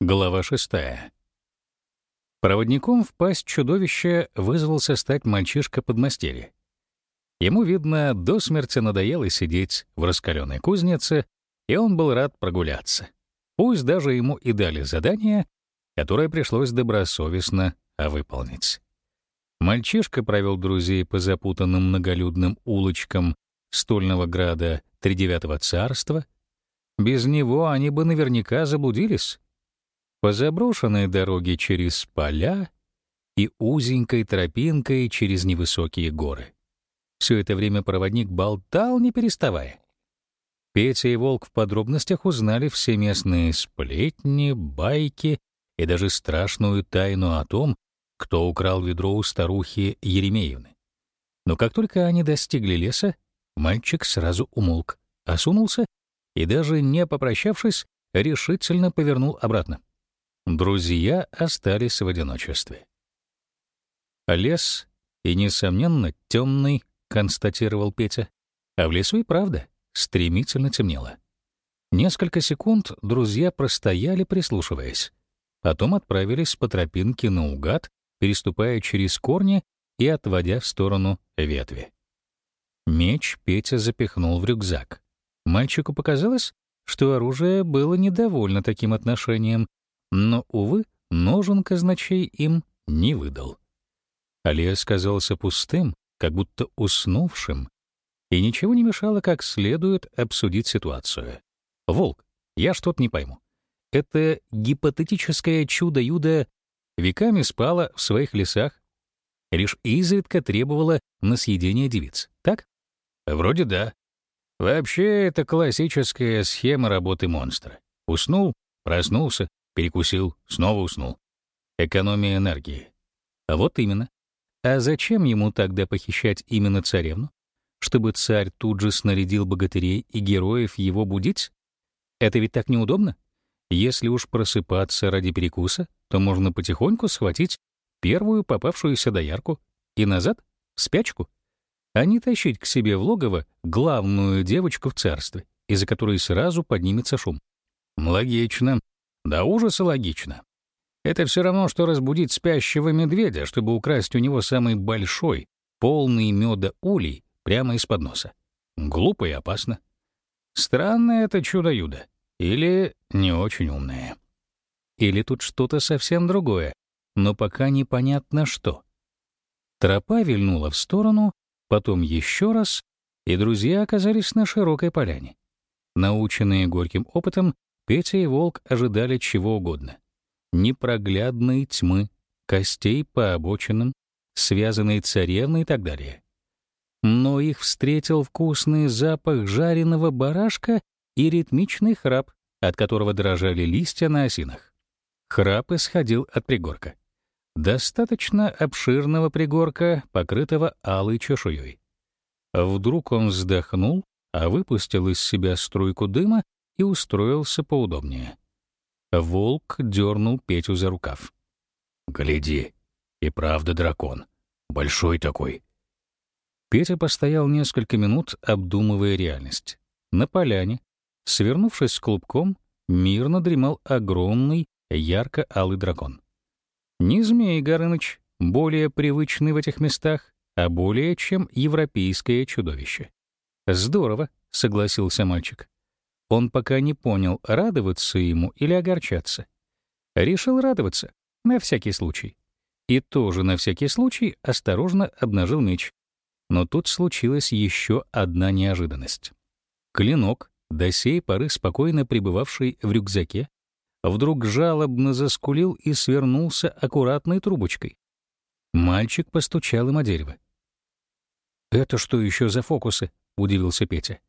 Глава шестая. Проводником в пасть чудовища вызвался стать мальчишка подмастерье. Ему, видно, до смерти надоело сидеть в раскаленной кузнице, и он был рад прогуляться. Пусть даже ему и дали задание, которое пришлось добросовестно выполнить. Мальчишка провел друзей по запутанным многолюдным улочкам Стольного града Тридевятого царства. Без него они бы наверняка заблудились по заброшенной дороге через поля и узенькой тропинкой через невысокие горы. Все это время проводник болтал, не переставая. Петя и Волк в подробностях узнали все местные сплетни, байки и даже страшную тайну о том, кто украл ведро у старухи Еремеевны. Но как только они достигли леса, мальчик сразу умолк, осунулся и, даже не попрощавшись, решительно повернул обратно. Друзья остались в одиночестве. Лес и, несомненно, темный, констатировал Петя. А в лесу и правда стремительно темнело. Несколько секунд друзья простояли, прислушиваясь. Потом отправились по тропинке наугад, переступая через корни и отводя в сторону ветви. Меч Петя запихнул в рюкзак. Мальчику показалось, что оружие было недовольно таким отношением, но, увы, ножен казначей им не выдал. Лес казался пустым, как будто уснувшим, и ничего не мешало как следует обсудить ситуацию. «Волк, я что-то не пойму. Это гипотетическое чудо-юдо веками спало в своих лесах, лишь изредка требовало на съедение девиц, так? Вроде да. Вообще, это классическая схема работы монстра. Уснул, проснулся, перекусил, снова уснул. Экономия энергии. А вот именно. А зачем ему тогда похищать именно царевну? Чтобы царь тут же снарядил богатырей и героев его будить? Это ведь так неудобно. Если уж просыпаться ради перекуса, то можно потихоньку схватить первую попавшуюся доярку и назад в спячку, а не тащить к себе в логово главную девочку в царстве, из-за которой сразу поднимется шум. Логично. До ужаса логично. Это все равно, что разбудить спящего медведя, чтобы украсть у него самый большой, полный меда улей прямо из-под носа. Глупо и опасно. Странное это чудо-юдо. Или не очень умное. Или тут что-то совсем другое, но пока непонятно что. Тропа вильнула в сторону, потом еще раз, и друзья оказались на широкой поляне. Наученные горьким опытом, Петя и Волк ожидали чего угодно. Непроглядной тьмы, костей по обочинам, связанной царевны и так далее. Но их встретил вкусный запах жареного барашка и ритмичный храп, от которого дрожали листья на осинах. Храп исходил от пригорка. Достаточно обширного пригорка, покрытого алой чешуей. Вдруг он вздохнул, а выпустил из себя струйку дыма и устроился поудобнее. Волк дернул Петю за рукав. «Гляди, и правда дракон. Большой такой». Петя постоял несколько минут, обдумывая реальность. На поляне, свернувшись с клубком, мирно дремал огромный, ярко-алый дракон. Не змей Горыныч, более привычный в этих местах, а более чем европейское чудовище. «Здорово», — согласился мальчик. Он пока не понял, радоваться ему или огорчаться. Решил радоваться, на всякий случай. И тоже на всякий случай осторожно обнажил меч. Но тут случилась еще одна неожиданность. Клинок, до сей поры спокойно пребывавший в рюкзаке, вдруг жалобно заскулил и свернулся аккуратной трубочкой. Мальчик постучал им о дерево. «Это что еще за фокусы?» — удивился Петя.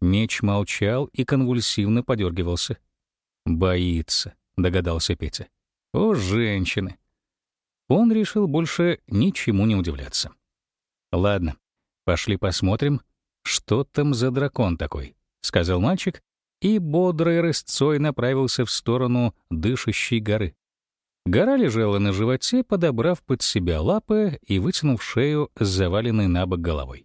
Меч молчал и конвульсивно подергивался. «Боится», — догадался Петя. «О, женщины!» Он решил больше ничему не удивляться. «Ладно, пошли посмотрим, что там за дракон такой», — сказал мальчик и бодрой рысцой направился в сторону дышащей горы. Гора лежала на животе, подобрав под себя лапы и вытянув шею с заваленной на бок головой.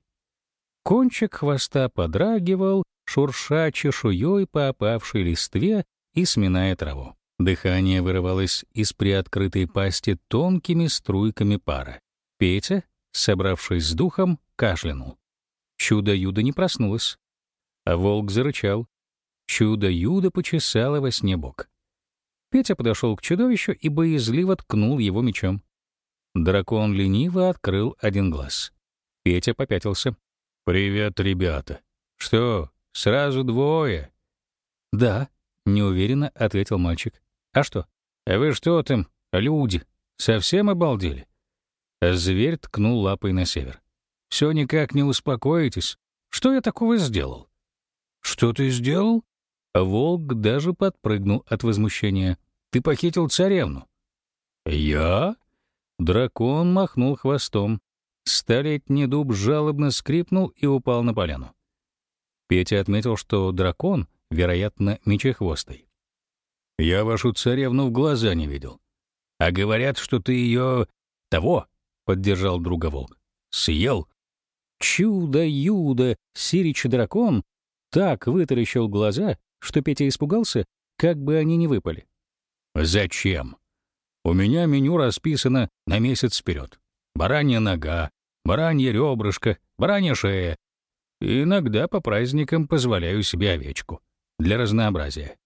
Кончик хвоста подрагивал, шурша чешуей по опавшей листве и сминая траву. Дыхание вырывалось из приоткрытой пасти тонкими струйками пара. Петя, собравшись с духом, кашлянул. Чудо-юдо не проснулось. А волк зарычал. Чудо-юдо почесало во сне бок. Петя подошел к чудовищу и боязливо ткнул его мечом. Дракон лениво открыл один глаз. Петя попятился. «Привет, ребята. Что, сразу двое?» «Да», — неуверенно ответил мальчик. «А что?» «А вы что там, люди, совсем обалдели?» Зверь ткнул лапой на север. «Все никак не успокоитесь. Что я такого сделал?» «Что ты сделал?» Волк даже подпрыгнул от возмущения. «Ты похитил царевну». «Я?» Дракон махнул хвостом. Столетний дуб жалобно скрипнул и упал на поляну. Петя отметил, что дракон, вероятно, мечехвостый. «Я вашу царевну в глаза не видел. А говорят, что ты ее... того!» — поддержал друга волк. «Съел!» Чудо-юдо! Сирич-дракон так вытаращил глаза, что Петя испугался, как бы они не выпали. «Зачем? У меня меню расписано на месяц вперед. Баранья нога, баранье ребрышко, баранья шея. И иногда по праздникам позволяю себе овечку. Для разнообразия.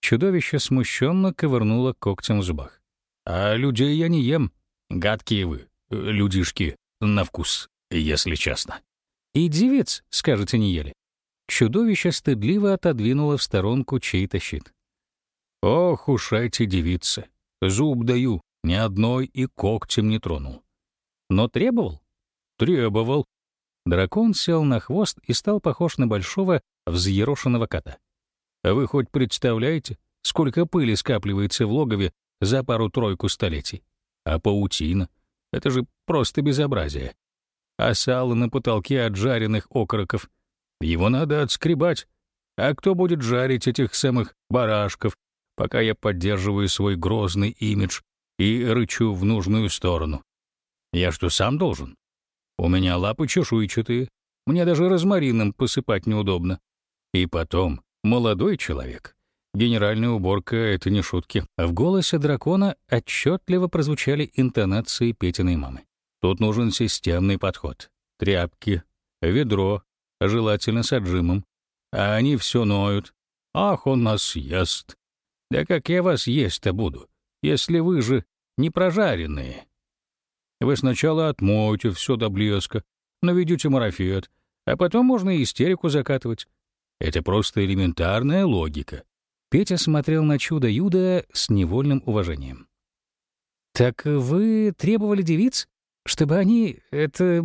Чудовище смущенно ковырнуло когтем в зубах. А людей я не ем. Гадкие вы, людишки, на вкус, если честно. И девиц, скажете, не ели. Чудовище стыдливо отодвинуло в сторонку чей-то щит. Ох уж эти девицы. Зуб даю, ни одной и когтем не тронул. Но требовал? Требовал. Дракон сел на хвост и стал похож на большого взъерошенного кота. А вы хоть представляете, сколько пыли скапливается в логове за пару-тройку столетий? А паутина — это же просто безобразие. А сало на потолке от жареных окороков. Его надо отскребать. А кто будет жарить этих самых барашков, пока я поддерживаю свой грозный имидж и рычу в нужную сторону? Я что, сам должен? У меня лапы чешуйчатые, мне даже розмарином посыпать неудобно. И потом, молодой человек. Генеральная уборка — это не шутки. В голосе дракона отчетливо прозвучали интонации Петиной мамы. Тут нужен системный подход. Тряпки, ведро, желательно с отжимом. А они все ноют. Ах, он нас съест. Да как я вас есть-то буду, если вы же не прожаренные? Вы сначала отмоете все до блеска, наведете марафет, а потом можно и истерику закатывать. Это просто элементарная логика. Петя смотрел на чудо-юдо с невольным уважением. «Так вы требовали девиц, чтобы они, это,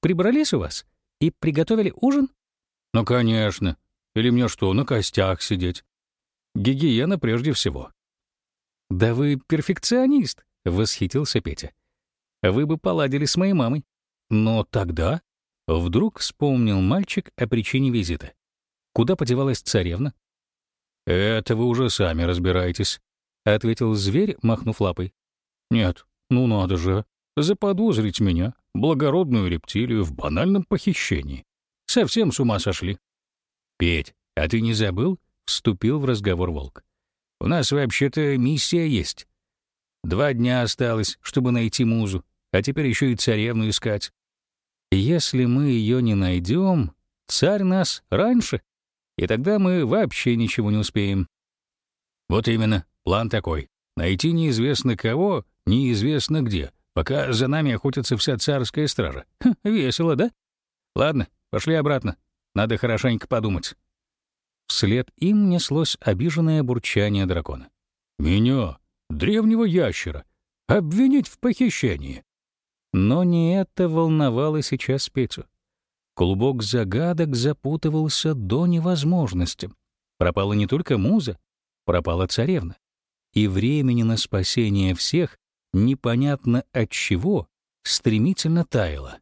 прибрались у вас и приготовили ужин?» «Ну, конечно. Или мне что, на костях сидеть? Гигиена прежде всего». «Да вы перфекционист», — восхитился Петя вы бы поладили с моей мамой. Но тогда вдруг вспомнил мальчик о причине визита. Куда подевалась царевна? «Это вы уже сами разбираетесь», — ответил зверь, махнув лапой. «Нет, ну надо же, заподозрить меня, благородную рептилию, в банальном похищении. Совсем с ума сошли». «Петь, а ты не забыл?» — вступил в разговор волк. «У нас вообще-то миссия есть. Два дня осталось, чтобы найти музу, а теперь еще и царевну искать. Если мы ее не найдем, царь нас раньше, и тогда мы вообще ничего не успеем. Вот именно, план такой. Найти неизвестно кого, неизвестно где, пока за нами охотится вся царская стража. Ха, весело, да? Ладно, пошли обратно. Надо хорошенько подумать. Вслед им неслось обиженное бурчание дракона. «Меня? Древнего ящера, обвинить в похищении. Но не это волновало сейчас Петю. Клубок загадок запутывался до невозможности. Пропала не только муза, пропала царевна. И времени на спасение всех, непонятно от чего, стремительно таяло.